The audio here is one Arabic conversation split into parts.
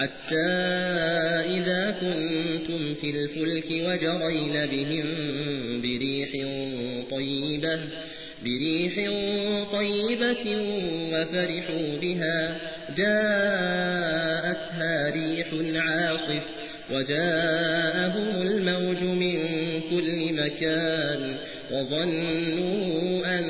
حتى إذا كنتم في الفلك وجرين بهم بريح طيبة بريح طيبة وفرحوا بها. جاءتها ريح عاصف وجاءهم الموج من كل مكان وظنوا أنهم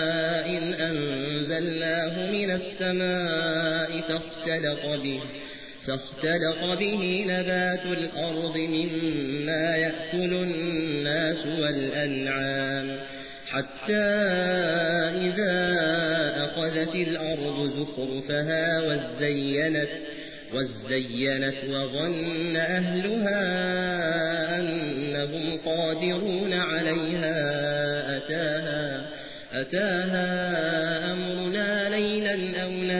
إن أنزلناه من السماء فاختلق به فاختلق به نبات الأرض مما يأكل الناس والأنعام حتى إذا أخذت الأرض زخرفها وزينت وزينت وظن أهلها أنهم قادرون عليها أتاها أتاها أو